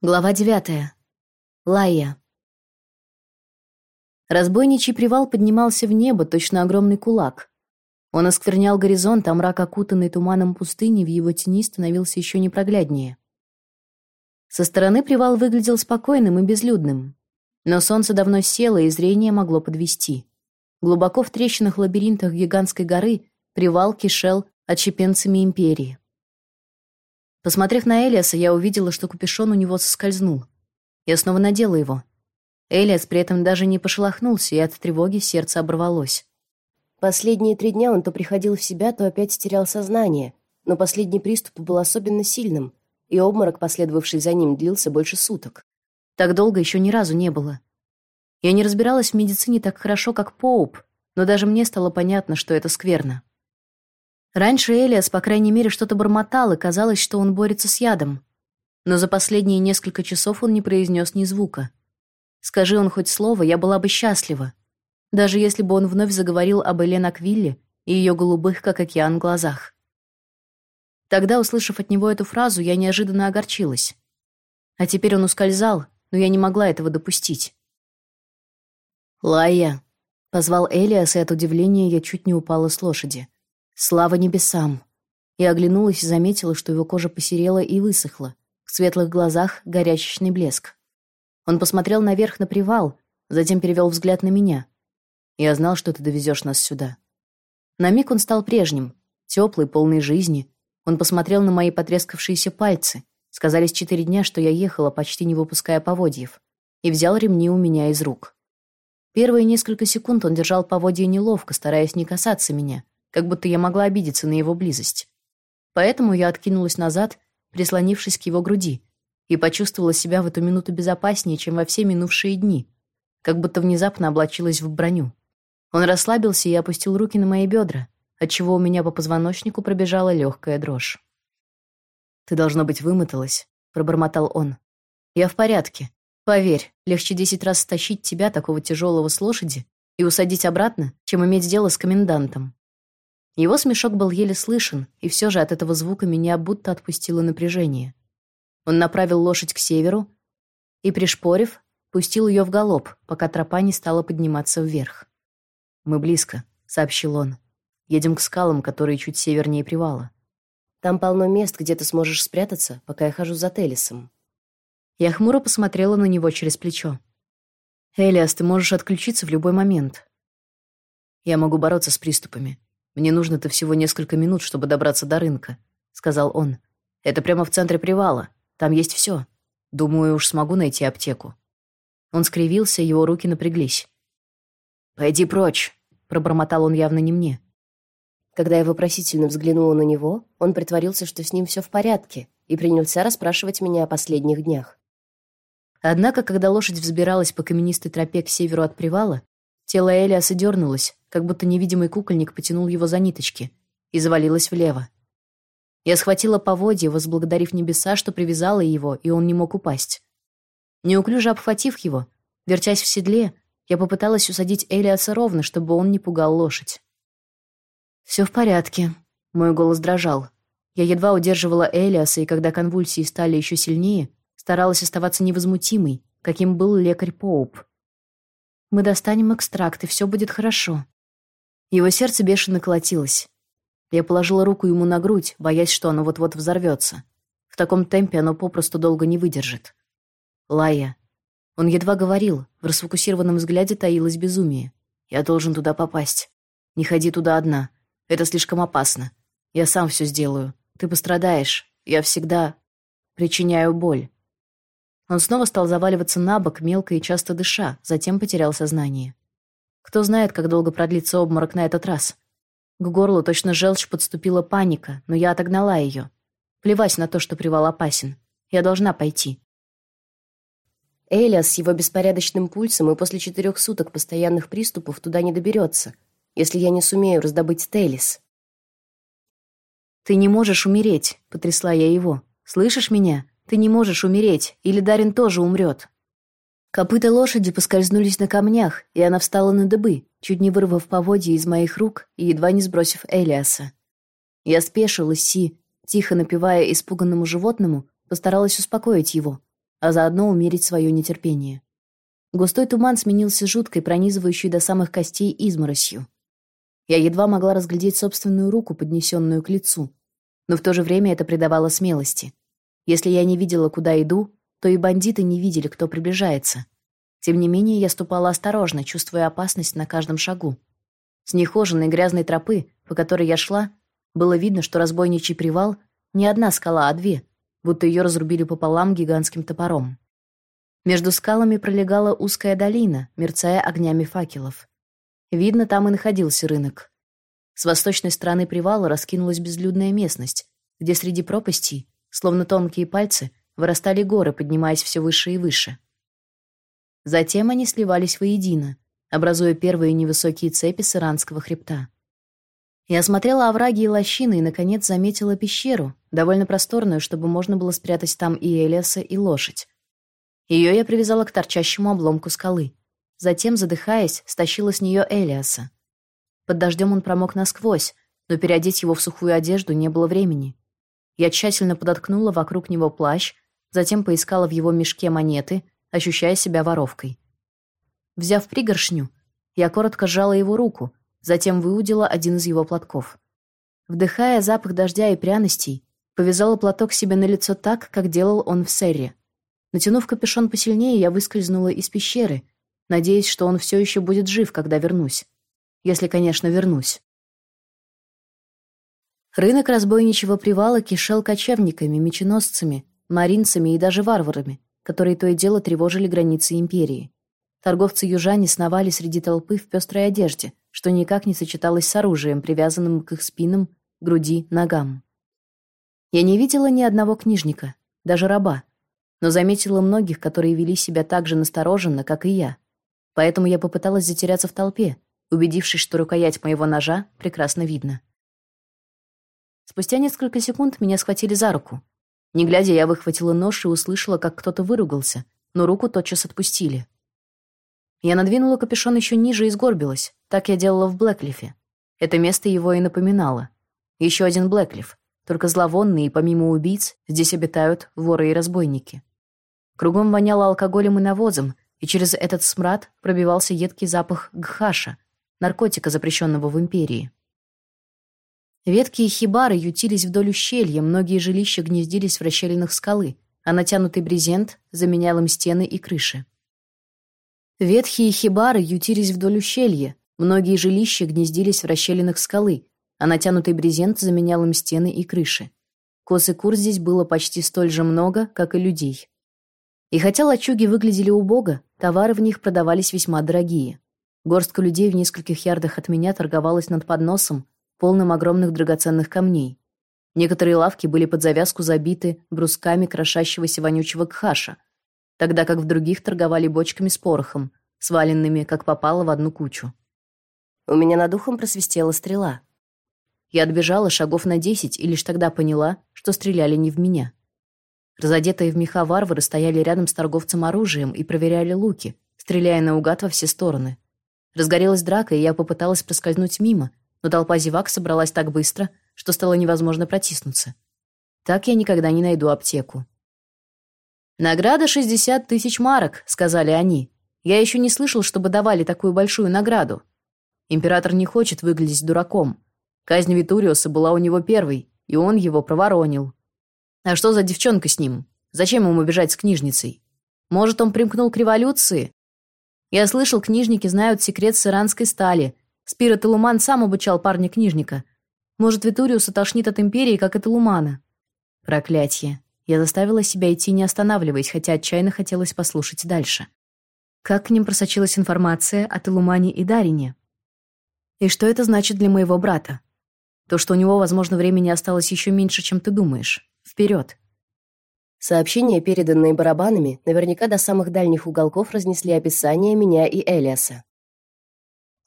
Глава девятая. Лая. Разбойничий привал поднимался в небо, точно огромный кулак. Он осквернял горизонт, а мрак, окутанный туманом пустыни, в его тени становился еще непрогляднее. Со стороны привал выглядел спокойным и безлюдным. Но солнце давно село, и зрение могло подвести. Глубоко в трещинах лабиринтах гигантской горы привал кишел отщепенцами империи. Посмотрев на Элиаса, я увидела, что капюшон у него соскользнул. Я снова надела его. Элиас при этом даже не пошелохнулся, и от тревоги сердце оборвалось. Последние три дня он то приходил в себя, то опять терял сознание, но последний приступ был особенно сильным, и обморок, последовавший за ним, длился больше суток. Так долго еще ни разу не было. Я не разбиралась в медицине так хорошо, как Поуп, но даже мне стало понятно, что это скверно. Раньше Элиас, по крайней мере, что-то бормотал, и казалось, что он борется с ядом. Но за последние несколько часов он не произнес ни звука. Скажи он хоть слово, я была бы счастлива. Даже если бы он вновь заговорил об Элен Аквилле и ее голубых, как океан, глазах. Тогда, услышав от него эту фразу, я неожиданно огорчилась. А теперь он ускользал, но я не могла этого допустить. «Лая!» — позвал Элиас, и от удивления я чуть не упала с лошади. Слава небесам! Я оглянулась и заметила, что его кожа посерела и высохла. В светлых глазах горячечный блеск. Он посмотрел наверх на привал, затем перевел взгляд на меня. Я знал, что ты довезешь нас сюда. На миг он стал прежним, теплый, полный жизни. Он посмотрел на мои потрескавшиеся пальцы. Сказались четыре дня, что я ехала, почти не выпуская поводьев, и взял ремни у меня из рук. Первые несколько секунд он держал поводья неловко, стараясь не касаться меня — как будто я могла обидеться на его близость. Поэтому я откинулась назад, прислонившись к его груди, и почувствовала себя в эту минуту безопаснее, чем во все минувшие дни, как будто внезапно облачилась в броню. Он расслабился и опустил руки на мои бедра, отчего у меня по позвоночнику пробежала легкая дрожь. «Ты, должно быть, вымоталась», — пробормотал он. «Я в порядке. Поверь, легче десять раз стащить тебя, такого тяжелого, с лошади, и усадить обратно, чем иметь дело с комендантом. Его смешок был еле слышен, и все же от этого звука меня будто отпустило напряжение. Он направил лошадь к северу и, пришпорив, пустил ее в галоп, пока тропа не стала подниматься вверх. «Мы близко», — сообщил он. «Едем к скалам, которые чуть севернее привала. Там полно мест, где ты сможешь спрятаться, пока я хожу за Телесом». Я хмуро посмотрела на него через плечо. «Элиас, ты можешь отключиться в любой момент. Я могу бороться с приступами. Мне нужно-то всего несколько минут, чтобы добраться до рынка, сказал он. Это прямо в центре привала. Там есть все. Думаю, уж смогу найти аптеку. Он скривился, его руки напряглись. Пойди прочь, пробормотал он явно не мне. Когда я вопросительно взглянула на него, он притворился, что с ним все в порядке, и принялся расспрашивать меня о последних днях. Однако, когда лошадь взбиралась по каменистой тропе к северу от привала, тело Элиаса дернулось, как будто невидимый кукольник потянул его за ниточки, и завалилась влево. Я схватила поводья, возблагодарив небеса, что привязала его, и он не мог упасть. Неуклюже обхватив его, вертясь в седле, я попыталась усадить Элиаса ровно, чтобы он не пугал лошадь. Все в порядке. Мой голос дрожал. Я едва удерживала Элиаса, и когда конвульсии стали еще сильнее, старалась оставаться невозмутимой, каким был лекарь Поуп. Мы достанем экстракт, и все будет хорошо. Его сердце бешено колотилось. Я положила руку ему на грудь, боясь, что оно вот-вот взорвется. В таком темпе оно попросту долго не выдержит. Лая. Он едва говорил, в расфокусированном взгляде таилось безумие. Я должен туда попасть. Не ходи туда одна. Это слишком опасно. Я сам все сделаю. Ты пострадаешь. Я всегда причиняю боль. Он снова стал заваливаться на бок, мелко и часто дыша, затем потерял сознание. Кто знает, как долго продлится обморок на этот раз. К горлу точно желчь подступила паника, но я отогнала ее. Плевать на то, что привал опасен. Я должна пойти. Элиас с его беспорядочным пульсом и после четырех суток постоянных приступов туда не доберется, если я не сумею раздобыть Тейлис. «Ты не можешь умереть», — потрясла я его. «Слышишь меня? Ты не можешь умереть, или Дарин тоже умрет». Копыта лошади поскользнулись на камнях, и она встала на дыбы, чуть не вырвав поводья из моих рук и едва не сбросив Элиаса. Я спешилась и, тихо напевая испуганному животному, постаралась успокоить его. а заодно умерить свое нетерпение. Густой туман сменился жуткой, пронизывающей до самых костей изморосью. Я едва могла разглядеть собственную руку, поднесенную к лицу, но в то же время это придавало смелости. Если я не видела, куда иду, то и бандиты не видели, кто приближается. Тем не менее, я ступала осторожно, чувствуя опасность на каждом шагу. С нехоженной грязной тропы, по которой я шла, было видно, что разбойничий привал не одна скала, а две, будто ее разрубили пополам гигантским топором. Между скалами пролегала узкая долина, мерцая огнями факелов. Видно, там и находился рынок. С восточной стороны привала раскинулась безлюдная местность, где среди пропастей, словно тонкие пальцы, вырастали горы, поднимаясь все выше и выше. Затем они сливались воедино, образуя первые невысокие цепи с иранского хребта. Я осмотрела овраги и лощины и, наконец, заметила пещеру, довольно просторную, чтобы можно было спрятать там и Элиаса, и лошадь. Ее я привязала к торчащему обломку скалы. Затем, задыхаясь, стащила с нее Элиаса. Под дождем он промок насквозь, но переодеть его в сухую одежду не было времени. Я тщательно подоткнула вокруг него плащ, затем поискала в его мешке монеты, ощущая себя воровкой. Взяв пригоршню, я коротко сжала его руку, затем выудила один из его платков. Вдыхая запах дождя и пряностей, повязала платок себе на лицо так, как делал он в Серре. Натянув капюшон посильнее, я выскользнула из пещеры, надеясь, что он все еще будет жив, когда вернусь. Если, конечно, вернусь. Рынок разбойничьего привала кишел кочевниками, меченосцами, маринцами и даже варварами, которые то и дело тревожили границы империи. Торговцы-южане сновали среди толпы в пестрой одежде, что никак не сочеталось с оружием, привязанным к их спинам, груди, ногам. Я не видела ни одного книжника, даже раба, но заметила многих, которые вели себя так же настороженно, как и я. Поэтому я попыталась затеряться в толпе, убедившись, что рукоять моего ножа прекрасно видно. Спустя несколько секунд меня схватили за руку. Не глядя, я выхватила нож и услышала, как кто-то выругался, но руку тотчас отпустили. Я надвинула капюшон еще ниже и сгорбилась. Так я делала в Блэклифе. Это место его и напоминало. Еще один Блэклиф, только зловонный, и помимо убийц здесь обитают воры и разбойники. Кругом воняло алкоголем и навозом, и через этот смрад пробивался едкий запах гхаша, наркотика, запрещенного в империи. Ветки и хибары ютились вдоль ущелья, многие жилища гнездились в расщелинах скалы, а натянутый брезент заменял им стены и крыши. Ветхие хибары ютились вдоль ущелья, многие жилища гнездились в расщелинах скалы, а натянутый брезент заменял им стены и крыши. Коз и кур здесь было почти столь же много, как и людей. И хотя лачуги выглядели убого, товары в них продавались весьма дорогие. Горстка людей в нескольких ярдах от меня торговалась над подносом, полным огромных драгоценных камней. Некоторые лавки были под завязку забиты брусками крошащегося вонючего кхаша, тогда как в других торговали бочками с порохом, сваленными, как попало, в одну кучу. У меня над ухом просвистела стрела. Я отбежала шагов на десять и лишь тогда поняла, что стреляли не в меня. Разодетые в меха варвары стояли рядом с торговцем оружием и проверяли луки, стреляя наугад во все стороны. Разгорелась драка, и я попыталась проскользнуть мимо, но толпа зевак собралась так быстро, что стало невозможно протиснуться. Так я никогда не найду аптеку. «Награда шестьдесят тысяч марок», — сказали они. «Я еще не слышал, чтобы давали такую большую награду. Император не хочет выглядеть дураком. Казнь Витуриуса была у него первой, и он его проворонил. А что за девчонка с ним? Зачем ему бежать с книжницей? Может, он примкнул к революции? Я слышал, книжники знают секрет с иранской стали. Спирот Илуман сам обучал парня-книжника. Может, Витуриуса тошнит от империи, как от Илумана. Проклятье. Я заставила себя идти, не останавливаясь, хотя отчаянно хотелось послушать дальше. Как к ним просочилась информация от Илумани и Дарине? И что это значит для моего брата? То, что у него, возможно, времени осталось еще меньше, чем ты думаешь. Вперед! Сообщения, переданные барабанами, наверняка до самых дальних уголков разнесли описание меня и Элиаса.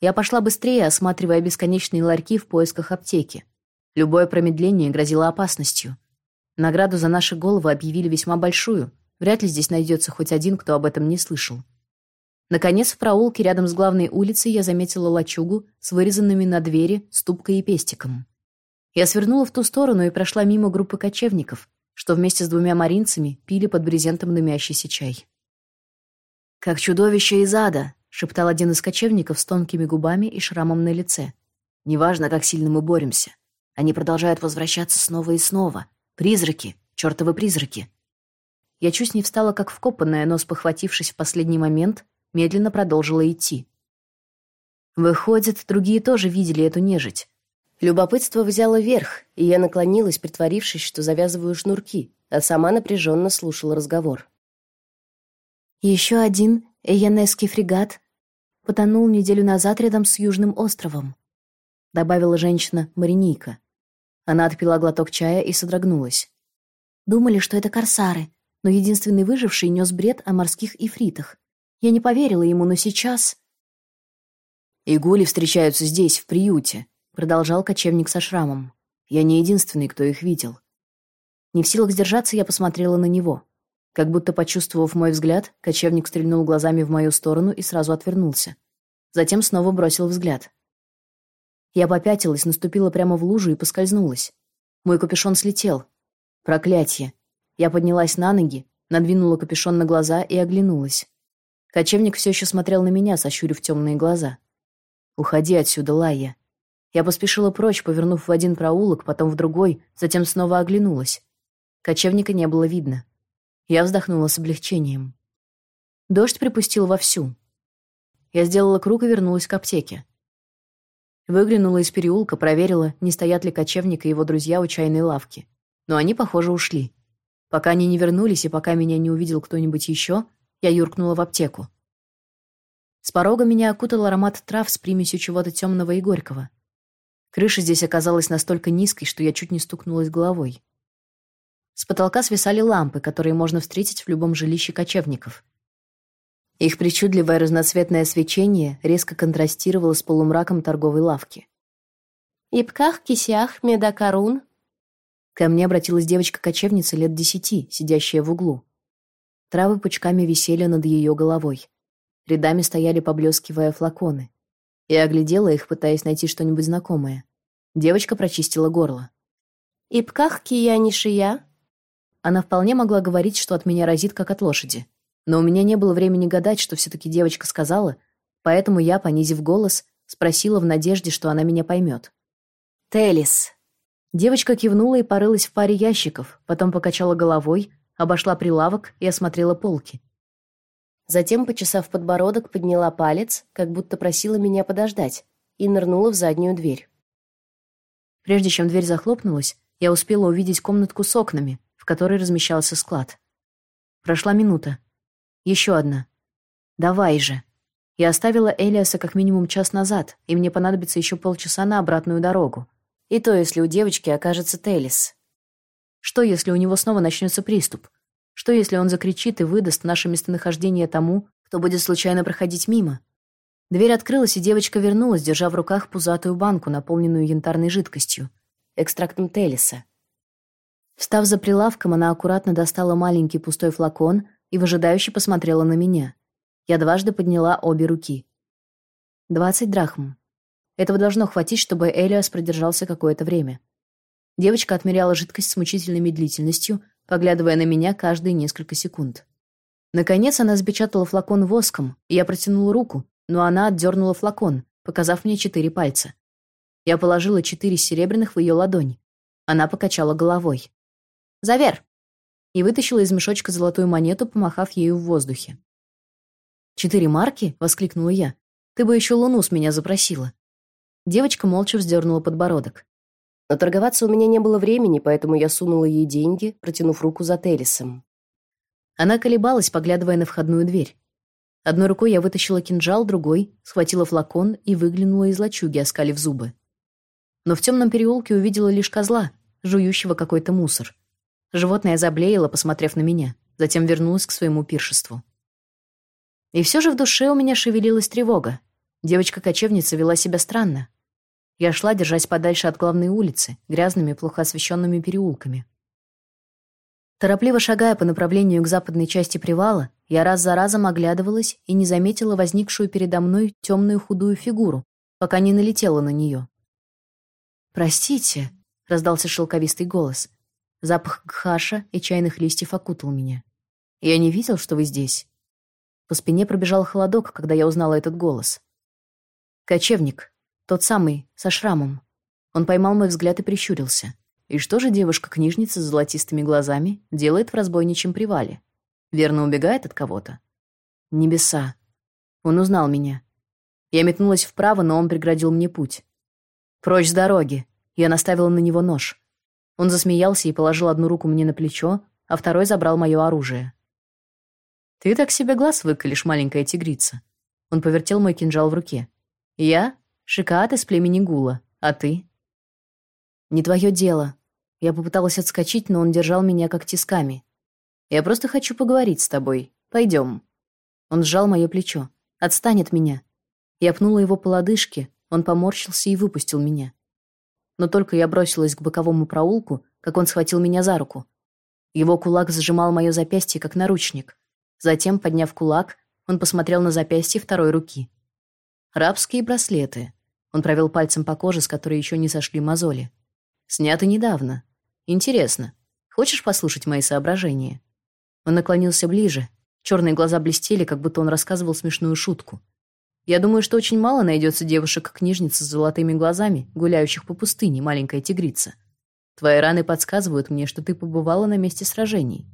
Я пошла быстрее, осматривая бесконечные ларьки в поисках аптеки. Любое промедление грозило опасностью. Награду за наши головы объявили весьма большую. Вряд ли здесь найдется хоть один, кто об этом не слышал. Наконец, в проулке рядом с главной улицей я заметила лачугу с вырезанными на двери ступкой и пестиком. Я свернула в ту сторону и прошла мимо группы кочевников, что вместе с двумя маринцами пили под брезентом дымящийся чай. «Как чудовище из ада!» — шептал один из кочевников с тонкими губами и шрамом на лице. «Неважно, как сильно мы боремся. Они продолжают возвращаться снова и снова. Призраки, чертовы призраки!» Я чуть не встала, как вкопанная, но, спохватившись в последний момент, медленно продолжила идти. Выходит, другие тоже видели эту нежить. Любопытство взяло верх, и я наклонилась, притворившись, что завязываю шнурки, а сама напряженно слушала разговор. Еще один Эйенесский фрегат потонул неделю назад рядом с Южным островом, добавила женщина-маринийка. Она отпила глоток чая и содрогнулась. Думали, что это корсары, но единственный выживший нес бред о морских ифритах. Я не поверила ему, но сейчас... «Игули встречаются здесь, в приюте», — продолжал кочевник со шрамом. «Я не единственный, кто их видел». Не в силах сдержаться, я посмотрела на него. Как будто почувствовав мой взгляд, кочевник стрельнул глазами в мою сторону и сразу отвернулся. Затем снова бросил взгляд. Я попятилась, наступила прямо в лужу и поскользнулась. Мой капюшон слетел. Проклятье. Я поднялась на ноги, надвинула капюшон на глаза и оглянулась. Кочевник все еще смотрел на меня, сощурив темные глаза. «Уходи отсюда, Лайя». Я поспешила прочь, повернув в один проулок, потом в другой, затем снова оглянулась. Кочевника не было видно. Я вздохнула с облегчением. Дождь припустил вовсю. Я сделала круг и вернулась к аптеке. Выглянула из переулка, проверила, не стоят ли кочевник и его друзья у чайной лавки. Но они, похоже, ушли. Пока они не вернулись и пока меня не увидел кто-нибудь еще, я юркнула в аптеку. С порога меня окутал аромат трав с примесью чего-то темного и горького. Крыша здесь оказалась настолько низкой, что я чуть не стукнулась головой. С потолка свисали лампы, которые можно встретить в любом жилище кочевников. Их причудливое разноцветное свечение резко контрастировало с полумраком торговой лавки. «Ипках, кисях, медакарун». Ко мне обратилась девочка-кочевница лет десяти, сидящая в углу. Травы пучками висели над ее головой. Рядами стояли, поблескивая флаконы. Я оглядела их, пытаясь найти что-нибудь знакомое. Девочка прочистила горло. «Ипках киянишия?» Она вполне могла говорить, что от меня разит, как от лошади. Но у меня не было времени гадать, что все-таки девочка сказала, поэтому я, понизив голос, спросила в надежде, что она меня поймет. «Телис». Девочка кивнула и порылась в паре ящиков, потом покачала головой, обошла прилавок и осмотрела полки. Затем, почесав подбородок, подняла палец, как будто просила меня подождать, и нырнула в заднюю дверь. Прежде чем дверь захлопнулась, я успела увидеть комнатку с окнами, в которой размещался склад. Прошла минута. Еще одна. Давай же. Я оставила Элиаса как минимум час назад, и мне понадобится еще полчаса на обратную дорогу. И то, если у девочки окажется Телис. Что, если у него снова начнется приступ? Что, если он закричит и выдаст наше местонахождение тому, кто будет случайно проходить мимо? Дверь открылась, и девочка вернулась, держа в руках пузатую банку, наполненную янтарной жидкостью, экстрактом телиса. Встав за прилавком, она аккуратно достала маленький пустой флакон и выжидающе посмотрела на меня. Я дважды подняла обе руки. «Двадцать драхм. Этого должно хватить, чтобы Элиас продержался какое-то время». Девочка отмеряла жидкость с мучительной медлительностью, поглядывая на меня каждые несколько секунд. Наконец она запечатала флакон воском, и я протянула руку, но она отдернула флакон, показав мне четыре пальца. Я положила четыре серебряных в ее ладонь. Она покачала головой. «Завер!» и вытащила из мешочка золотую монету, помахав ею в воздухе. «Четыре марки?» — воскликнула я. «Ты бы еще луну с меня запросила». Девочка молча вздернула подбородок. Но торговаться у меня не было времени, поэтому я сунула ей деньги, протянув руку за Телисом. Она колебалась, поглядывая на входную дверь. Одной рукой я вытащила кинжал, другой схватила флакон и выглянула из лачуги, оскалив зубы. Но в темном переулке увидела лишь козла, жующего какой-то мусор. Животное заблеяло, посмотрев на меня, затем вернулось к своему пиршеству. И все же в душе у меня шевелилась тревога. Девочка-кочевница вела себя странно. Я шла, держась подальше от главной улицы, грязными, плохо освещенными переулками. Торопливо шагая по направлению к западной части привала, я раз за разом оглядывалась и не заметила возникшую передо мной темную худую фигуру, пока не налетела на нее. «Простите», — раздался шелковистый голос. Запах гхаша и чайных листьев окутал меня. «Я не видел, что вы здесь». По спине пробежал холодок, когда я узнала этот голос. «Кочевник. Тот самый, со шрамом». Он поймал мой взгляд и прищурился. И что же девушка-книжница с золотистыми глазами делает в разбойничьем привале? Верно убегает от кого-то? Небеса. Он узнал меня. Я метнулась вправо, но он преградил мне путь. Прочь с дороги. Я наставила на него нож. Он засмеялся и положил одну руку мне на плечо, а второй забрал мое оружие. Ты так себе глаз выколешь, маленькая тигрица. Он повертел мой кинжал в руке. Я Шикаат из племени Гула, а ты? Не твое дело. Я попыталась отскочить, но он держал меня как тисками. Я просто хочу поговорить с тобой. Пойдем. Он сжал мое плечо. Отстань от меня. Я пнула его по лодыжке, он поморщился и выпустил меня. Но только я бросилась к боковому проулку, как он схватил меня за руку. Его кулак сжимал мое запястье, как наручник. Затем, подняв кулак, он посмотрел на запястье второй руки. Рабские браслеты. Он провел пальцем по коже, с которой еще не сошли мозоли. Сняты недавно. Интересно. Хочешь послушать мои соображения? Он наклонился ближе. Черные глаза блестели, как будто он рассказывал смешную шутку. Я думаю, что очень мало найдется девушек-книжниц с золотыми глазами, гуляющих по пустыне, маленькая тигрица. Твои раны подсказывают мне, что ты побывала на месте сражений.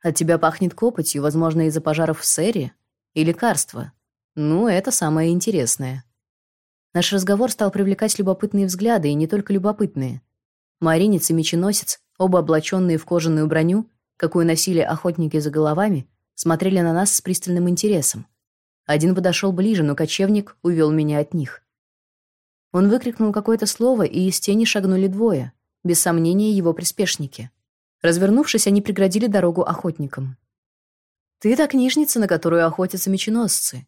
От тебя пахнет копотью, возможно, из-за пожаров в Сэре и лекарства. Ну, это самое интересное. Наш разговор стал привлекать любопытные взгляды, и не только любопытные. Маринец и меченосец, оба облаченные в кожаную броню, какую носили охотники за головами, смотрели на нас с пристальным интересом. Один подошел ближе, но кочевник увел меня от них. Он выкрикнул какое-то слово, и из тени шагнули двое, без сомнения его приспешники. Развернувшись, они преградили дорогу охотникам. «Ты та книжница, на которую охотятся меченосцы»,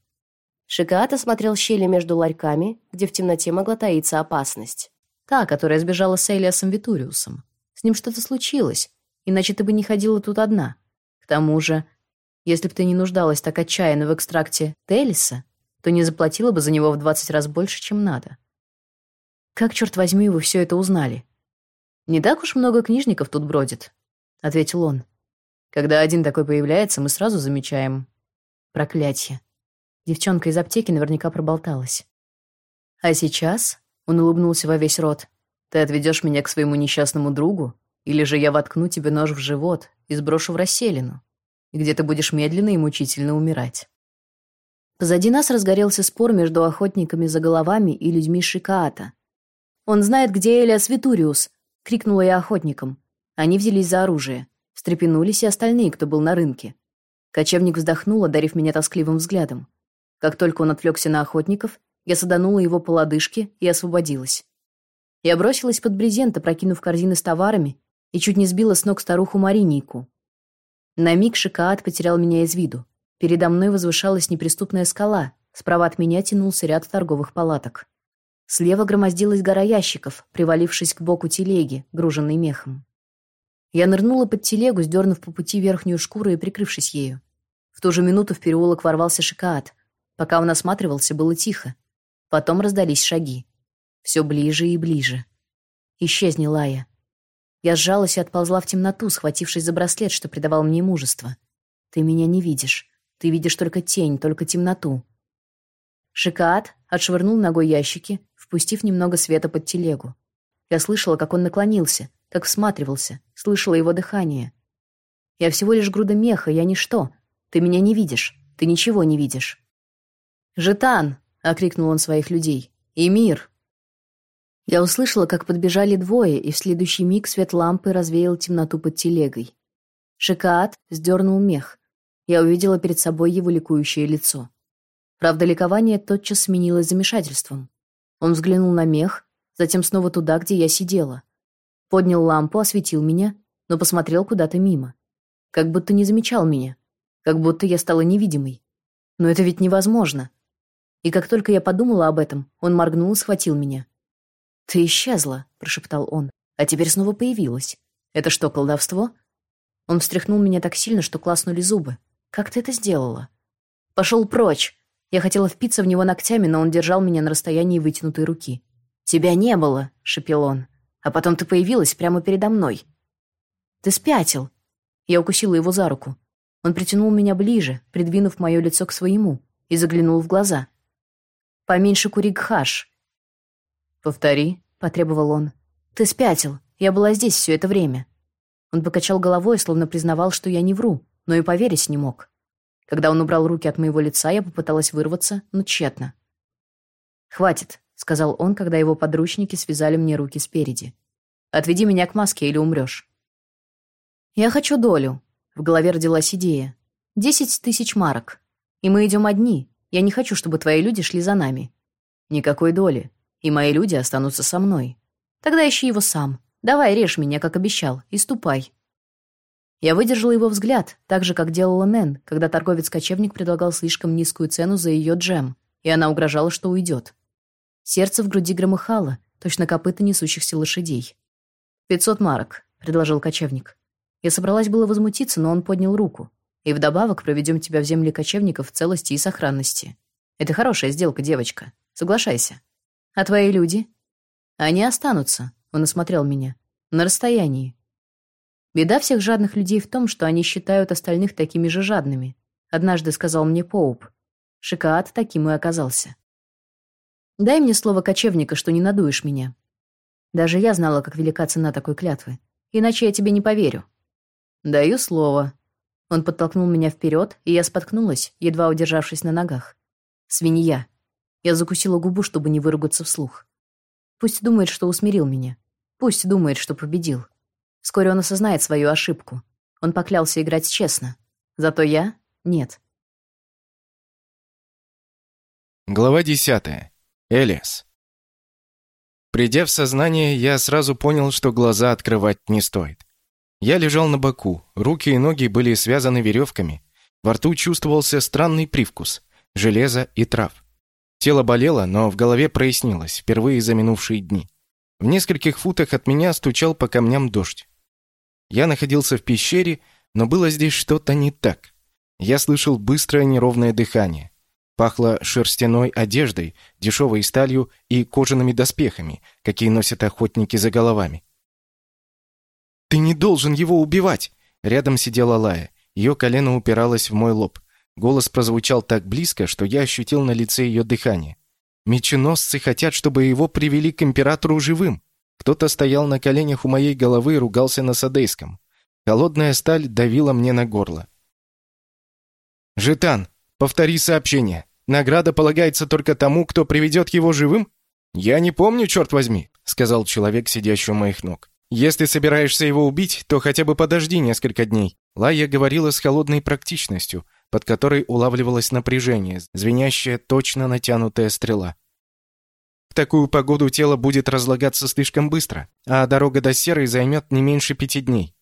Шикаат осмотрел щели между ларьками, где в темноте могла таиться опасность. Та, которая сбежала с Элиасом Витуриусом. С ним что-то случилось, иначе ты бы не ходила тут одна. К тому же, если бы ты не нуждалась так отчаянно в экстракте Телиса, то не заплатила бы за него в двадцать раз больше, чем надо. Как, черт возьми, вы все это узнали? Не так уж много книжников тут бродит, ответил он. Когда один такой появляется, мы сразу замечаем. Проклятье. Девчонка из аптеки наверняка проболталась. А сейчас, он улыбнулся во весь рот. Ты отведешь меня к своему несчастному другу, или же я воткну тебе нож в живот и сброшу в расселину, где ты будешь медленно и мучительно умирать. Позади нас разгорелся спор между охотниками за головами и людьми Шикаата. Он знает, где Элиас Витуриус, крикнула я охотникам. Они взялись за оружие. Встрепенулись и остальные, кто был на рынке. Кочевник вздохнул, одарив меня тоскливым взглядом. Как только он отвлекся на охотников, я саданула его по лодыжке и освободилась. Я бросилась под брезент, опрокинув корзины с товарами, и чуть не сбила с ног старуху Маринейку. На миг Шикаат потерял меня из виду. Передо мной возвышалась неприступная скала, справа от меня тянулся ряд торговых палаток. Слева громоздилась гора ящиков, привалившись к боку телеги, груженной мехом. Я нырнула под телегу, сдернув по пути верхнюю шкуру и прикрывшись ею. В ту же минуту в переулок ворвался Шикаат. Пока он осматривался, было тихо. Потом раздались шаги. Все ближе и ближе. Исчезни, Лая. Я сжалась и отползла в темноту, схватившись за браслет, что придавал мне мужество. Ты меня не видишь. Ты видишь только тень, только темноту. Шикаат отшвырнул ногой ящики, впустив немного света под телегу. Я слышала, как он наклонился, как всматривался, слышала его дыхание. Я всего лишь груда меха, я ничто. Ты меня не видишь. Ты ничего не видишь. «Жетан!» — окрикнул он своих людей. «И мир!» Я услышала, как подбежали двое, и в следующий миг свет лампы развеял темноту под телегой. Шикаат сдернул мех. Я увидела перед собой его ликующее лицо. Правда, ликование тотчас сменилось замешательством. Он взглянул на мех, затем снова туда, где я сидела. Поднял лампу, осветил меня, но посмотрел куда-то мимо. Как будто не замечал меня. Как будто я стала невидимой. Но это ведь невозможно. И как только я подумала об этом, он моргнул и схватил меня. «Ты исчезла», — прошептал он, — «а теперь снова появилась. Это что, колдовство?» Он встряхнул меня так сильно, что класнули зубы. «Как ты это сделала?» «Пошел прочь!» Я хотела впиться в него ногтями, но он держал меня на расстоянии вытянутой руки. «Тебя не было», — шепел он. «А потом ты появилась прямо передо мной. Ты спятил!» Я укусила его за руку. Он притянул меня ближе, придвинув мое лицо к своему, и заглянул в глаза. «Поменьше кури гхаш». «Повтори», — потребовал он. «Ты спятил. Я была здесь все это время». Он покачал головой, словно признавал, что я не вру, но и поверить не мог. Когда он убрал руки от моего лица, я попыталась вырваться, но тщетно. «Хватит», — сказал он, когда его подручники связали мне руки спереди. «Отведи меня к маске или умрешь». «Я хочу долю», — в голове родилась идея. «Десять тысяч марок. И мы идем одни. Я не хочу, чтобы твои люди шли за нами». «Никакой доли. И мои люди останутся со мной». «Тогда ищи его сам. Давай, режь меня, как обещал, и ступай». Я выдержала его взгляд, так же, как делала Нэн, когда торговец-кочевник предлагал слишком низкую цену за ее джем, и она угрожала, что уйдет. Сердце в груди громыхало, точно копыта несущихся лошадей. «Пятьсот марок», — предложил кочевник. Я собралась было возмутиться, но он поднял руку. И вдобавок проведем тебя в земли кочевников в целости и сохранности. Это хорошая сделка, девочка. Соглашайся. А твои люди? Они останутся, он осмотрел меня. На расстоянии. Беда всех жадных людей в том, что они считают остальных такими же жадными. Однажды сказал мне Поуп. Шикаат таким и оказался. Дай мне слово кочевника, что не надуешь меня. Даже я знала, как велика цена такой клятвы. Иначе я тебе не поверю. «Даю слово». Он подтолкнул меня вперед, и я споткнулась, едва удержавшись на ногах. «Свинья». Я закусила губу, чтобы не выругаться вслух. Пусть думает, что усмирил меня. Пусть думает, что победил. Вскоре он осознает свою ошибку. Он поклялся играть честно. Зато я — нет. Глава десятая. Элиас. Придя в сознание, я сразу понял, что глаза открывать не стоит. Я лежал на боку, руки и ноги были связаны веревками. Во рту чувствовался странный привкус – железа и трав. Тело болело, но в голове прояснилось, впервые за минувшие дни. В нескольких футах от меня стучал по камням дождь. Я находился в пещере, но было здесь что-то не так. Я слышал быстрое неровное дыхание. Пахло шерстяной одеждой, дешевой сталью и кожаными доспехами, какие носят охотники за головами. «Ты не должен его убивать!» Рядом сидела Лая. Ее колено упиралось в мой лоб. Голос прозвучал так близко, что я ощутил на лице ее дыхание. «Меченосцы хотят, чтобы его привели к императору живым!» Кто-то стоял на коленях у моей головы и ругался на садейском. Холодная сталь давила мне на горло. «Житан, повтори сообщение. Награда полагается только тому, кто приведет его живым?» «Я не помню, черт возьми», — сказал человек, сидящий у моих ног. Если собираешься его убить, то хотя бы подожди несколько дней. Лая говорила с холодной практичностью, под которой улавливалось напряжение, звенящая, точно натянутая стрела. В такую погоду тело будет разлагаться слишком быстро, а дорога до Серой займет не меньше пяти дней.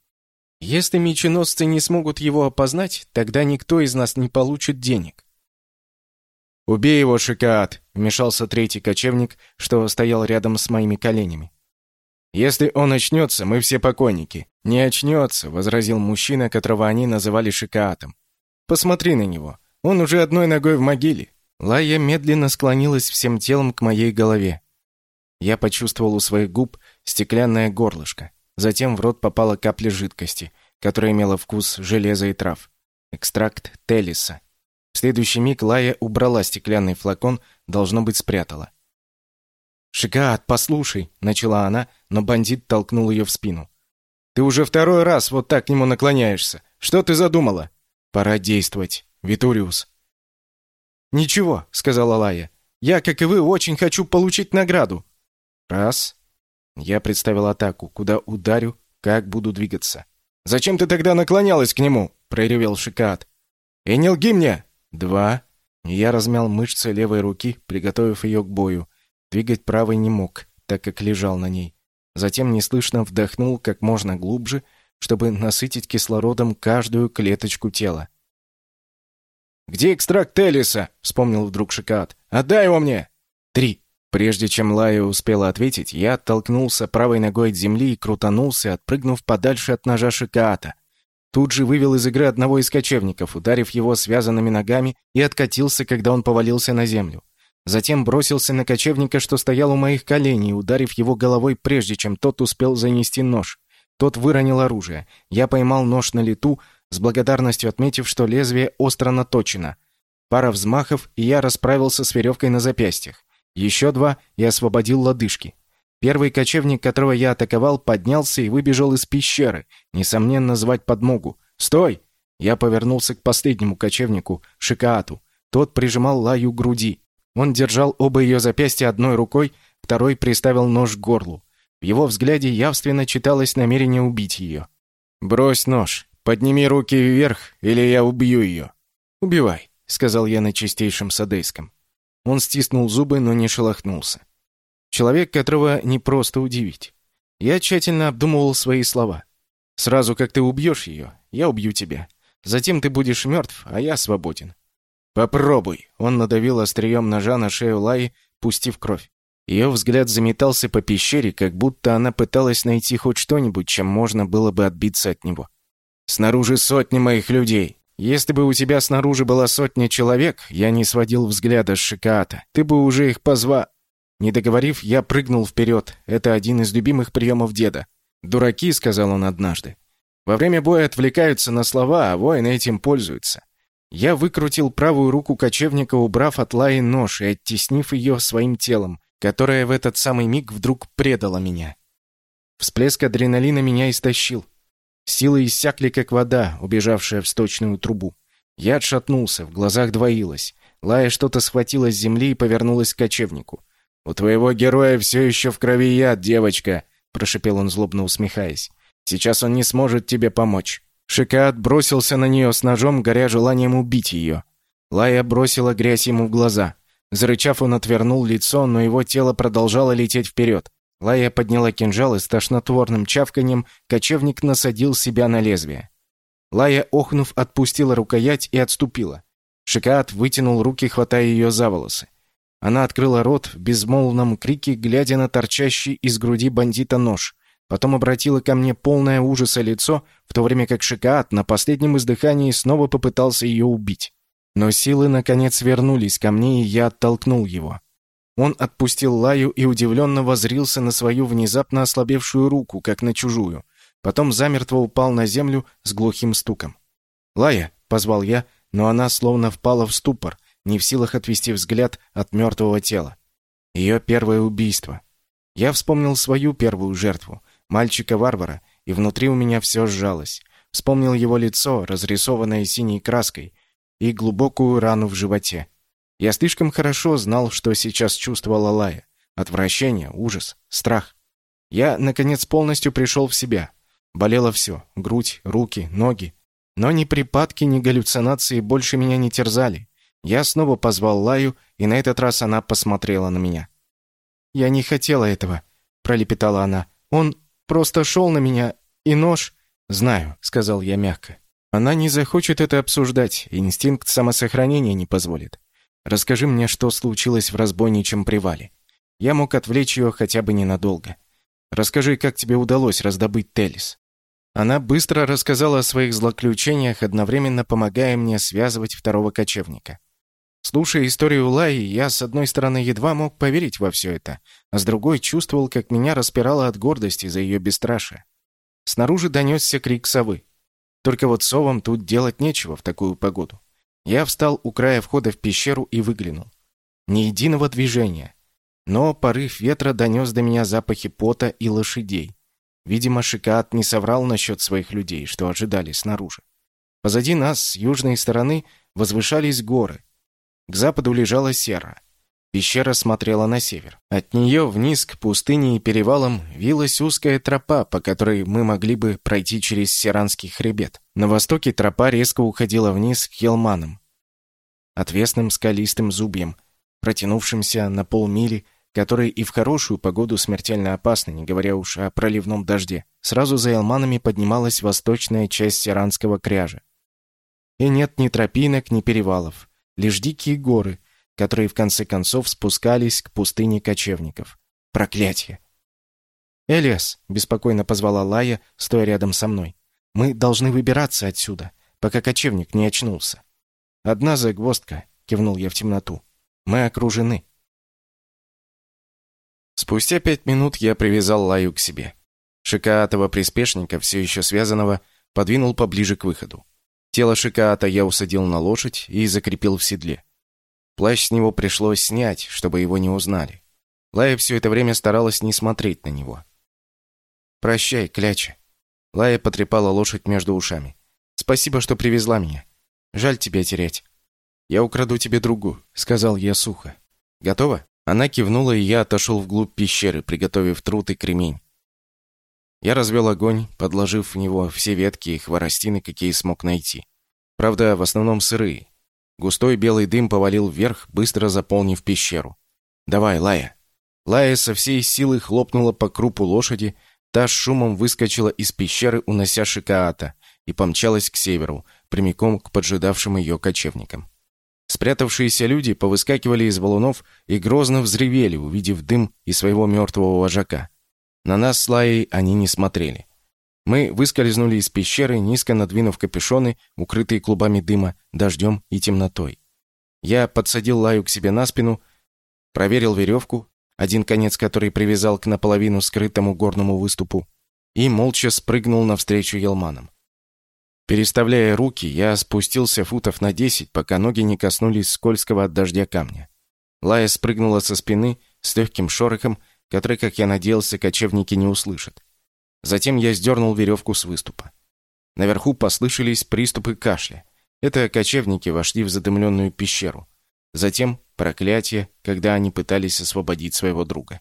Если меченосцы не смогут его опознать, тогда никто из нас не получит денег. «Убей его, Шикаат!» — вмешался третий кочевник, что стоял рядом с моими коленями. «Если он очнется, мы все покойники». «Не очнется», — возразил мужчина, которого они называли Шикаатом. «Посмотри на него. Он уже одной ногой в могиле». Лая медленно склонилась всем телом к моей голове. Я почувствовал у своих губ стеклянное горлышко. Затем в рот попала капля жидкости, которая имела вкус железа и трав. Экстракт Телиса. В следующий миг Лая убрала стеклянный флакон, должно быть, спрятала. «Шикаат, послушай», — начала она, но бандит толкнул ее в спину. «Ты уже второй раз вот так к нему наклоняешься. Что ты задумала?» «Пора действовать, Витуриус». «Ничего», — сказала Лая. «Я, как и вы, очень хочу получить награду». «Раз». Я представил атаку, куда ударю, как буду двигаться. «Зачем ты тогда наклонялась к нему?» — проревел Шикаат. «И не лги мне!» «Два». Я размял мышцы левой руки, приготовив ее к бою. Двигать правой не мог, так как лежал на ней. Затем неслышно вдохнул как можно глубже, чтобы насытить кислородом каждую клеточку тела. «Где экстракт Элиса?» — вспомнил вдруг Шикаат. «Отдай его мне!» «Три!» Прежде чем Лая успела ответить, я оттолкнулся правой ногой от земли и крутанулся, отпрыгнув подальше от ножа Шикаата. Тут же вывел из игры одного из кочевников, ударив его связанными ногами, и откатился, когда он повалился на землю. Затем бросился на кочевника, что стоял у моих коленей, ударив его головой, прежде чем тот успел занести нож. Тот выронил оружие. Я поймал нож на лету, с благодарностью отметив, что лезвие остро наточено. Пара взмахов, и я расправился с веревкой на запястьях. Еще два и освободил лодыжки. Первый кочевник, которого я атаковал, поднялся и выбежал из пещеры, несомненно, звать подмогу. «Стой!» Я повернулся к последнему кочевнику, Шикаату. Тот прижимал Лаю к груди. Он держал оба ее запястья одной рукой, второй приставил нож к горлу. В его взгляде явственно читалось намерение убить ее. «Брось нож, подними руки вверх, или я убью ее». «Убивай», — сказал я на чистейшем садейском. Он стиснул зубы, но не шелохнулся. Человек, которого не просто удивить. Я тщательно обдумывал свои слова. «Сразу как ты убьешь ее, я убью тебя. Затем ты будешь мертв, а я свободен. «Попробуй!» Он надавил острием ножа на шею Лаи, пустив кровь. Ее взгляд заметался по пещере, как будто она пыталась найти хоть что-нибудь, чем можно было бы отбиться от него. «Снаружи сотни моих людей. Если бы у тебя снаружи была сотня человек, я не сводил взгляда с Шикаата. Ты бы уже их позва...» Не договорив, я прыгнул вперед. Это один из любимых приемов деда. «Дураки», — сказал он однажды. «Во время боя отвлекаются на слова, а воины этим пользуются. Я выкрутил правую руку кочевника, убрав от Лаи нож и оттеснив ее своим телом, которое в этот самый миг вдруг предало меня. Всплеск адреналина меня истощил. Силы иссякли, как вода, убежавшая в сточную трубу. Я отшатнулся, в глазах двоилось. Лая что-то схватила с земли и повернулась к кочевнику. «У твоего героя все еще в крови яд, девочка!» — прошипел он, злобно усмехаясь. «Сейчас он не сможет тебе помочь». Шикаат бросился на нее с ножом, горя желанием убить ее. Лая бросила грязь ему в глаза. Зарычав, он отвернул лицо, но его тело продолжало лететь вперед. Лая подняла кинжал и с тошнотворным чавканием кочевник насадил себя на лезвие. Лая, охнув, отпустила рукоять и отступила. Шикаат вытянул руки, хватая ее за волосы. Она открыла рот в безмолвном крике, глядя на торчащий из груди бандита нож. Потом обратила ко мне полное ужаса лицо, в то время как Шикаат на последнем издыхании снова попытался ее убить. Но силы, наконец, вернулись ко мне, и я оттолкнул его. Он отпустил Лаю и удивленно возрился на свою внезапно ослабевшую руку, как на чужую. Потом замертво упал на землю с глухим стуком. «Лая!» — позвал я, но она словно впала в ступор, не в силах отвести взгляд от мертвого тела. Ее первое убийство. Я вспомнил свою первую жертву, мальчика-варвара, и внутри у меня все сжалось. Вспомнил его лицо, разрисованное синей краской, и глубокую рану в животе. Я слишком хорошо знал, что сейчас чувствовала Лая. Отвращение, ужас, страх. Я, наконец, полностью пришел в себя. Болело все — грудь, руки, ноги. Но ни припадки, ни галлюцинации больше меня не терзали. Я снова позвал Лаю, и на этот раз она посмотрела на меня. «Я не хотела этого», — пролепетала она. «Он Просто шел на меня, и нож...» «Знаю», — сказал я мягко. «Она не захочет это обсуждать, инстинкт самосохранения не позволит. Расскажи мне, что случилось в разбойничьем привале. Я мог отвлечь ее хотя бы ненадолго. Расскажи, как тебе удалось раздобыть Телис». Она быстро рассказала о своих злоключениях, одновременно помогая мне связывать второго кочевника. Слушая историю Лаи, я, с одной стороны, едва мог поверить во все это, а с другой чувствовал, как меня распирало от гордости за ее бесстрашие. Снаружи донесся крик совы. Только вот совам тут делать нечего в такую погоду. Я встал у края входа в пещеру и выглянул. Ни единого движения. Но порыв ветра донес до меня запахи пота и лошадей. Видимо, Шикаат не соврал насчет своих людей, что ожидали снаружи. Позади нас, с южной стороны, возвышались горы — к западу лежала сера. Пещера смотрела на север. От нее вниз к пустыне и перевалам вилась узкая тропа, по которой мы могли бы пройти через Серанский хребет. На востоке тропа резко уходила вниз к Елманам, отвесным скалистым зубьям, протянувшимся на полмили, которые и в хорошую погоду смертельно опасны, не говоря уж о проливном дожде. Сразу за Елманами поднималась восточная часть Серанского кряжа. И нет ни тропинок, ни перевалов лишь дикие горы, которые в конце концов спускались к пустыне кочевников. Проклятие! «Элиас!» — беспокойно позвала Лая, стоя рядом со мной. «Мы должны выбираться отсюда, пока кочевник не очнулся». «Одна загвоздка», — кивнул я в темноту. «Мы окружены». Спустя пять минут я привязал Лаю к себе. Шикаатова приспешника, все еще связанного, подвинул поближе к выходу. Тело Шикаата я усадил на лошадь и закрепил в седле. Плащ с него пришлось снять, чтобы его не узнали. Лая все это время старалась не смотреть на него. «Прощай, кляча». Лая потрепала лошадь между ушами. «Спасибо, что привезла меня. Жаль тебя терять». «Я украду тебе другую», — сказал я сухо. «Готово?» Она кивнула, и я отошел вглубь пещеры, приготовив труд и кремень. Я развел огонь, подложив в него все ветки и хворостины, какие смог найти. Правда, в основном сырые. Густой белый дым повалил вверх, быстро заполнив пещеру. «Давай, Лая!» Лая со всей силы хлопнула по крупу лошади, та с шумом выскочила из пещеры, унося Шикаата, и помчалась к северу, прямиком к поджидавшим ее кочевникам. Спрятавшиеся люди повыскакивали из валунов и грозно взревели, увидев дым и своего мертвого вожака. На нас с Лаей они не смотрели. Мы выскользнули из пещеры, низко надвинув капюшоны, укрытые клубами дыма, дождем и темнотой. Я подсадил Лаю к себе на спину, проверил веревку, один конец которой привязал к наполовину скрытому горному выступу, и молча спрыгнул навстречу елманам. Переставляя руки, я спустился футов на десять, пока ноги не коснулись скользкого от дождя камня. Лая спрыгнула со спины с легким шорохом, который, как я надеялся, кочевники не услышат. Затем я сдернул веревку с выступа. Наверху послышались приступы кашля. Это кочевники вошли в задымленную пещеру. Затем проклятие, когда они пытались освободить своего друга.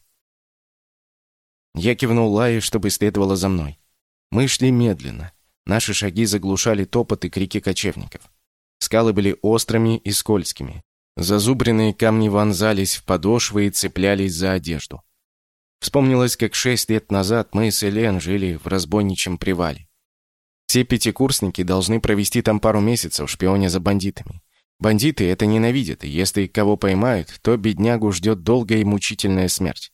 Я кивнул Лае, чтобы следовала за мной. Мы шли медленно. Наши шаги заглушали топот и крики кочевников. Скалы были острыми и скользкими. Зазубренные камни вонзались в подошвы и цеплялись за одежду. Вспомнилось, как шесть лет назад мы с Элен жили в разбойничьем привале. Все пятикурсники должны провести там пару месяцев, шпионя за бандитами. Бандиты это ненавидят, и если кого поймают, то беднягу ждет долгая и мучительная смерть.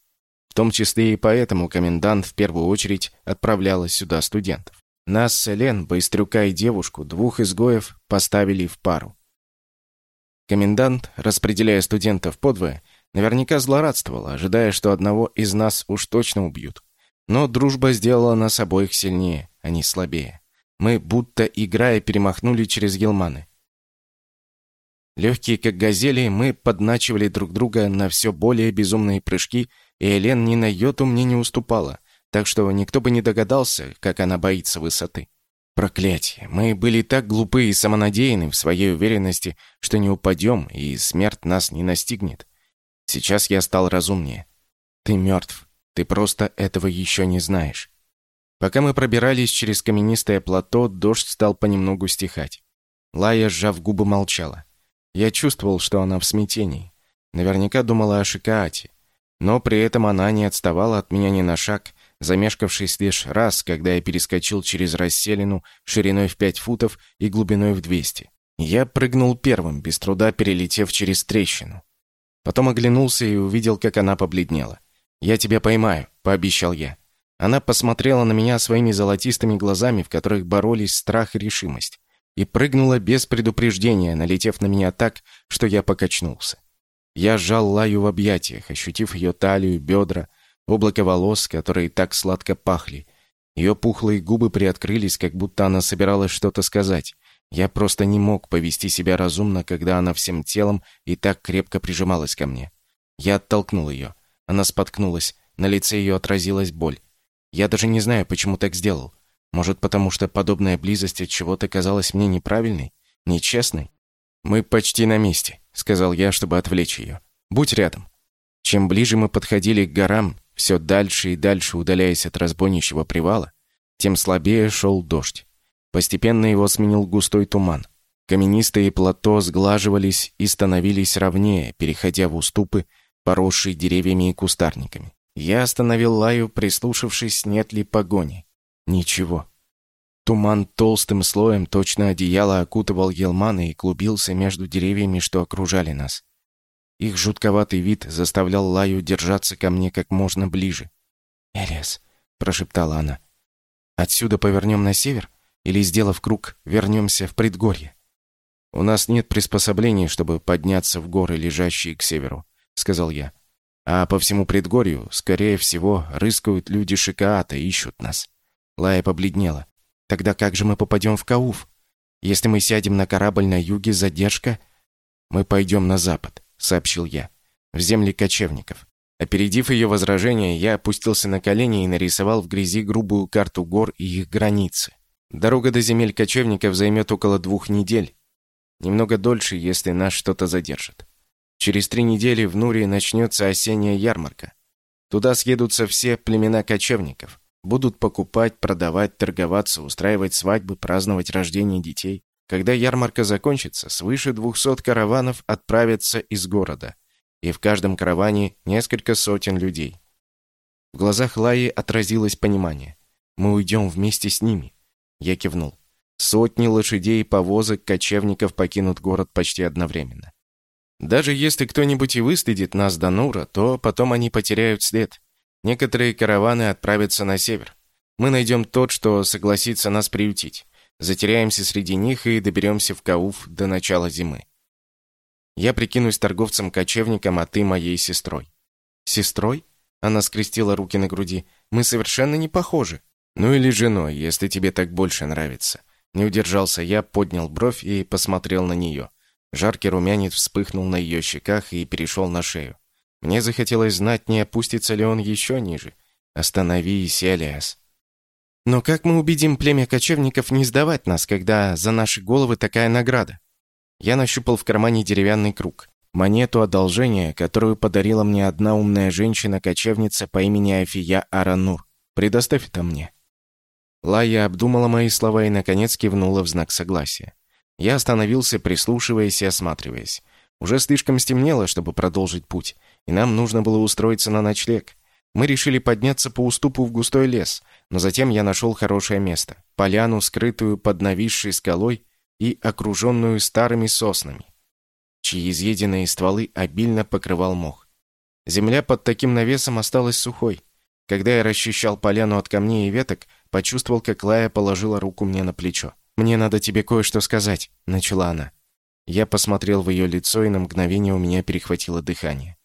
В том числе и поэтому комендант в первую очередь отправляла сюда студентов. Нас с Элен, Байстрюка и девушку, двух изгоев, поставили в пару. Комендант, распределяя студентов подвое, наверняка злорадствовал, ожидая, что одного из нас уж точно убьют. Но дружба сделала нас обоих сильнее, а не слабее. Мы, будто играя, перемахнули через гелманы. Легкие, как газели, мы подначивали друг друга на все более безумные прыжки, и Элен ни на йоту мне не уступала так что никто бы не догадался, как она боится высоты. Проклятие! Мы были так глупы и самонадеяны в своей уверенности, что не упадем, и смерть нас не настигнет. Сейчас я стал разумнее. Ты мертв. Ты просто этого еще не знаешь. Пока мы пробирались через каменистое плато, дождь стал понемногу стихать. Лая, сжав губы, молчала. Я чувствовал, что она в смятении. Наверняка думала о Шикаате. Но при этом она не отставала от меня ни на шаг, замешкавшись лишь раз, когда я перескочил через расселину шириной в пять футов и глубиной в двести. Я прыгнул первым, без труда перелетев через трещину. Потом оглянулся и увидел, как она побледнела. «Я тебя поймаю», — пообещал я. Она посмотрела на меня своими золотистыми глазами, в которых боролись страх и решимость, и прыгнула без предупреждения, налетев на меня так, что я покачнулся. Я сжал Лаю в объятиях, ощутив ее талию, бедра, облако волос, которые так сладко пахли. Ее пухлые губы приоткрылись, как будто она собиралась что-то сказать. Я просто не мог повести себя разумно, когда она всем телом и так крепко прижималась ко мне. Я оттолкнул ее. Она споткнулась, на лице ее отразилась боль. Я даже не знаю, почему так сделал. Может, потому что подобная близость от чего-то казалась мне неправильной, нечестной? «Мы почти на месте», — сказал я, чтобы отвлечь ее. «Будь рядом». Чем ближе мы подходили к горам, все дальше и дальше удаляясь от разбойничьего привала, тем слабее шел дождь. Постепенно его сменил густой туман. Каменистые плато сглаживались и становились ровнее, переходя в уступы, поросшие деревьями и кустарниками. Я остановил Лаю, прислушавшись, нет ли погони. Ничего. Туман толстым слоем, точно одеяло, окутывал Елмана и клубился между деревьями, что окружали нас. Их жутковатый вид заставлял Лаю держаться ко мне как можно ближе. «Элиас», — прошептала она, — «отсюда повернем на север или, сделав круг, вернемся в предгорье?» «У нас нет приспособлений, чтобы подняться в горы, лежащие к северу», — сказал я. А по всему предгорью, скорее всего, рыскают люди Шикаата и ищут нас. Лая побледнела. Тогда как же мы попадем в Кауф? Если мы сядем на корабль на юге, задержка... Мы пойдем на запад, сообщил я. В земли кочевников. Опередив ее возражение, я опустился на колени и нарисовал в грязи грубую карту гор и их границы. Дорога до земель кочевников займет около двух недель. Немного дольше, если нас что-то задержит. Через три недели в Нуре начнется осенняя ярмарка. Туда съедутся все племена кочевников. Будут покупать, продавать, торговаться, устраивать свадьбы, праздновать рождение детей. Когда ярмарка закончится, свыше 200 караванов отправятся из города. И в каждом караване несколько сотен людей. В глазах Лаи отразилось понимание. Мы уйдем вместе с ними. Я кивнул. Сотни лошадей и повозок кочевников покинут город почти одновременно. Даже если кто-нибудь и выследит нас до Нура, то потом они потеряют след. Некоторые караваны отправятся на север. Мы найдем тот, что согласится нас приютить. Затеряемся среди них и доберемся в Кауф до начала зимы. Я прикинусь торговцем-кочевником, а ты моей сестрой. Сестрой? Она скрестила руки на груди. Мы совершенно не похожи. Ну или женой, если тебе так больше нравится. Не удержался я, поднял бровь и посмотрел на нее. Жаркий румянец вспыхнул на ее щеках и перешел на шею. Мне захотелось знать, не опустится ли он еще ниже. Остановись, Элиас. Но как мы убедим племя кочевников не сдавать нас, когда за наши головы такая награда? Я нащупал в кармане деревянный круг. Монету одолжения, которую подарила мне одна умная женщина-кочевница по имени Афия Аранур. Предоставь это мне. Лая обдумала мои слова и, наконец, кивнула в знак согласия. Я остановился, прислушиваясь и осматриваясь. Уже слишком стемнело, чтобы продолжить путь, и нам нужно было устроиться на ночлег. Мы решили подняться по уступу в густой лес, но затем я нашел хорошее место. Поляну, скрытую под нависшей скалой и окруженную старыми соснами, чьи изъеденные стволы обильно покрывал мох. Земля под таким навесом осталась сухой. Когда я расчищал поляну от камней и веток, почувствовал, как Лая положила руку мне на плечо. «Мне надо тебе кое-что сказать», — начала она. Я посмотрел в ее лицо, и на мгновение у меня перехватило дыхание.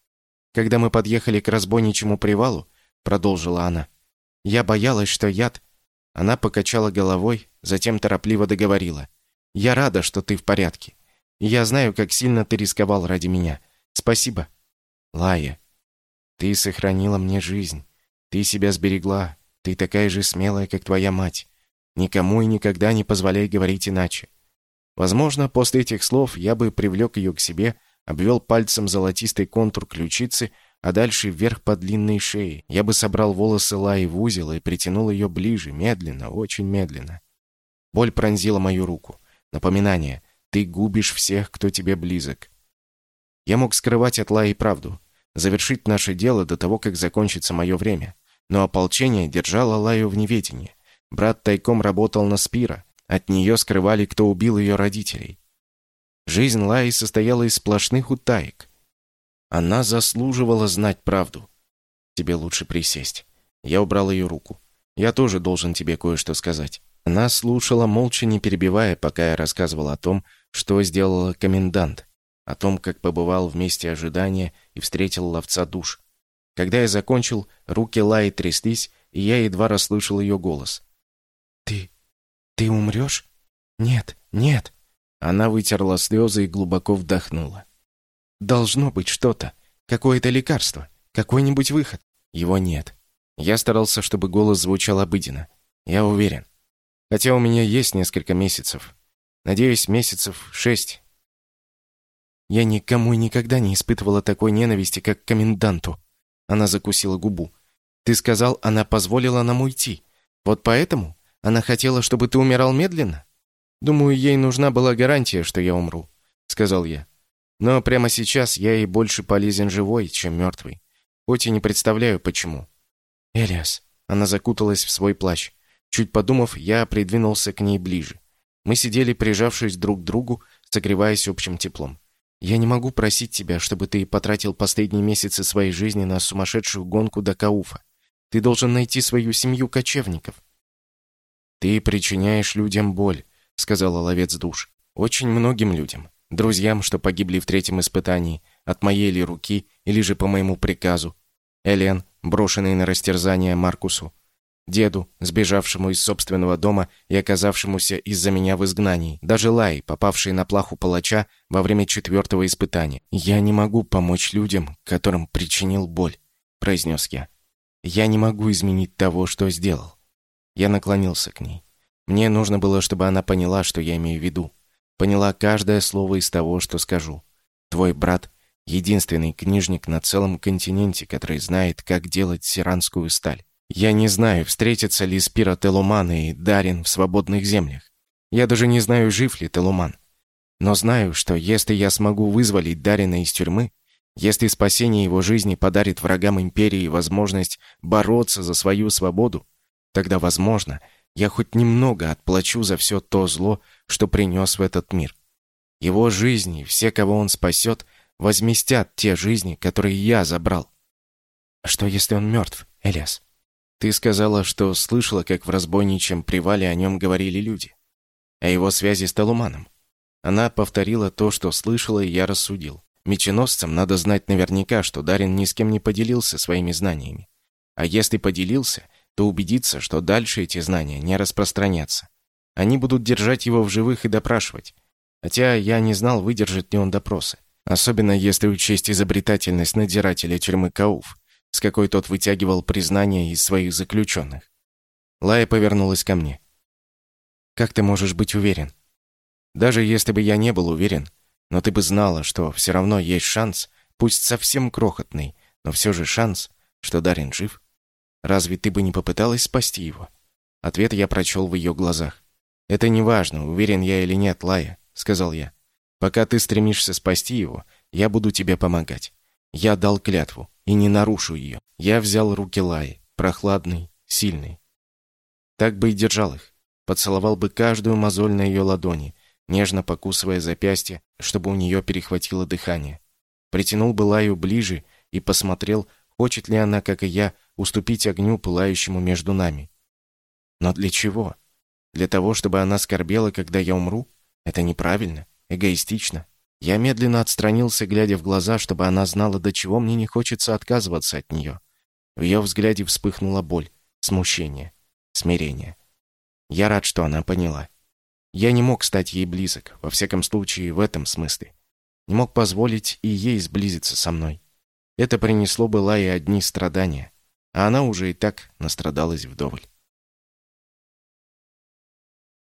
«Когда мы подъехали к разбойничьему привалу», — продолжила она, — «я боялась, что яд...» Она покачала головой, затем торопливо договорила. «Я рада, что ты в порядке. я знаю, как сильно ты рисковал ради меня. Спасибо». «Лая, ты сохранила мне жизнь. Ты себя сберегла. Ты такая же смелая, как твоя мать. Никому и никогда не позволяй говорить иначе. Возможно, после этих слов я бы привлек ее к себе, обвел пальцем золотистый контур ключицы, а дальше вверх по длинной шее. Я бы собрал волосы Лаи в узел и притянул ее ближе, медленно, очень медленно. Боль пронзила мою руку. Напоминание. Ты губишь всех, кто тебе близок. Я мог скрывать от Лаи правду, завершить наше дело до того, как закончится мое время. Но ополчение держало Лаю в неведении. Брат тайком работал на Спира. От нее скрывали, кто убил ее родителей. Жизнь Лаи состояла из сплошных утаек. Она заслуживала знать правду. Тебе лучше присесть. Я убрал ее руку. Я тоже должен тебе кое-что сказать. Она слушала, молча не перебивая, пока я рассказывал о том, что сделала комендант, о том, как побывал в месте ожидания и встретил ловца душ. Когда я закончил, руки Лаи тряслись, и я едва расслышал ее голос. «Ты... ты умрешь? Нет, нет!» Она вытерла слезы и глубоко вдохнула. «Должно быть что-то. Какое-то лекарство. Какой-нибудь выход. Его нет. Я старался, чтобы голос звучал обыденно. Я уверен. Хотя у меня есть несколько месяцев. Надеюсь, месяцев шесть. Я никому и никогда не испытывала такой ненависти, как к коменданту. Она закусила губу. Ты сказал, она позволила нам уйти. Вот поэтому? Она хотела, чтобы ты умирал медленно? Думаю, ей нужна была гарантия, что я умру, сказал я. Но прямо сейчас я ей больше полезен живой, чем мертвый. Хоть и не представляю, почему. Элиас. Она закуталась в свой плащ. Чуть подумав, я придвинулся к ней ближе. Мы сидели, прижавшись друг к другу, согреваясь общим теплом. Я не могу просить тебя, чтобы ты потратил последние месяцы своей жизни на сумасшедшую гонку до Кауфа. Ты должен найти свою семью кочевников. «Ты причиняешь людям боль», — сказала ловец душ. «Очень многим людям. друзьям, что погибли в третьем испытании, от моей ли руки или же по моему приказу, Элен, брошенный на растерзание Маркусу, деду, сбежавшему из собственного дома и оказавшемуся из-за меня в изгнании, даже Лай, попавший на плаху палача во время четвертого испытания. «Я не могу помочь людям, которым причинил боль», — произнес я. «Я не могу изменить того, что сделал». Я наклонился к ней. Мне нужно было, чтобы она поняла, что я имею в виду. Поняла каждое слово из того, что скажу. Твой брат — единственный книжник на целом континенте, который знает, как делать сиранскую сталь. Я не знаю, встретится ли Спира Телуман и Дарин в свободных землях. Я даже не знаю, жив ли Телуман. Но знаю, что если я смогу вызволить Дарина из тюрьмы, если спасение его жизни подарит врагам Империи возможность бороться за свою свободу, тогда, возможно, я хоть немного отплачу за все то зло, что принес в этот мир. Его жизни, все, кого он спасет, возместят те жизни, которые я забрал. А что, если он мертв, Элиас? Ты сказала, что слышала, как в разбойничьем привале о нем говорили люди. О его связи с Талуманом. Она повторила то, что слышала, и я рассудил. Меченосцам надо знать наверняка, что Дарин ни с кем не поделился своими знаниями. А если поделился, то убедиться, что дальше эти знания не распространятся. Они будут держать его в живых и допрашивать. Хотя я не знал, выдержит ли он допросы. Особенно если учесть изобретательность надзирателя тюрьмы Кауф с какой тот вытягивал признания из своих заключенных. Лая повернулась ко мне. «Как ты можешь быть уверен? Даже если бы я не был уверен, но ты бы знала, что все равно есть шанс, пусть совсем крохотный, но все же шанс, что Дарин жив. Разве ты бы не попыталась спасти его?» Ответ я прочел в ее глазах. «Это не важно, уверен я или нет, Лая», — сказал я. «Пока ты стремишься спасти его, я буду тебе помогать. Я дал клятву и не нарушу ее. Я взял руки Лаи, прохладный, сильный. Так бы и держал их. Поцеловал бы каждую мозоль на ее ладони, нежно покусывая запястье, чтобы у нее перехватило дыхание. Притянул бы Лаю ближе и посмотрел, хочет ли она, как и я, уступить огню, пылающему между нами. Но для чего? Для того, чтобы она скорбела, когда я умру? Это неправильно, эгоистично. Я медленно отстранился, глядя в глаза, чтобы она знала, до чего мне не хочется отказываться от нее. В ее взгляде вспыхнула боль, смущение, смирение. Я рад, что она поняла. Я не мог стать ей близок, во всяком случае, в этом смысле. Не мог позволить и ей сблизиться со мной. Это принесло бы Лае одни страдания, а она уже и так настрадалась вдоволь.